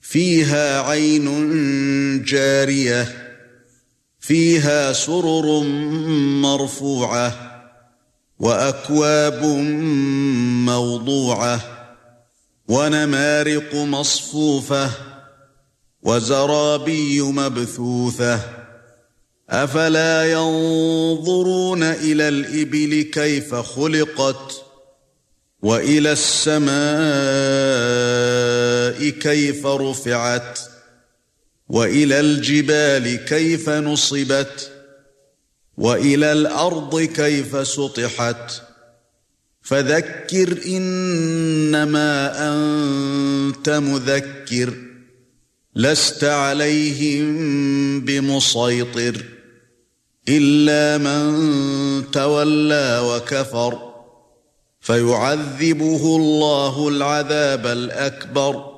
فيها عين جارية فيها سرر مرفوعة وأكواب موضوعة ونمارق مصفوفة وزرابي مبثوثة. أفلا ينظرون إلى الإبل كيف خلقت وإلى السماء كيف رفعت وإلى الجبال كيف نصبت وإلى الأرض كيف سطحت فذكر إنما أنت مذكر لست عليهم بمسيطر إلا من تولى وكفر فيعذبه الله العذاب الأكبر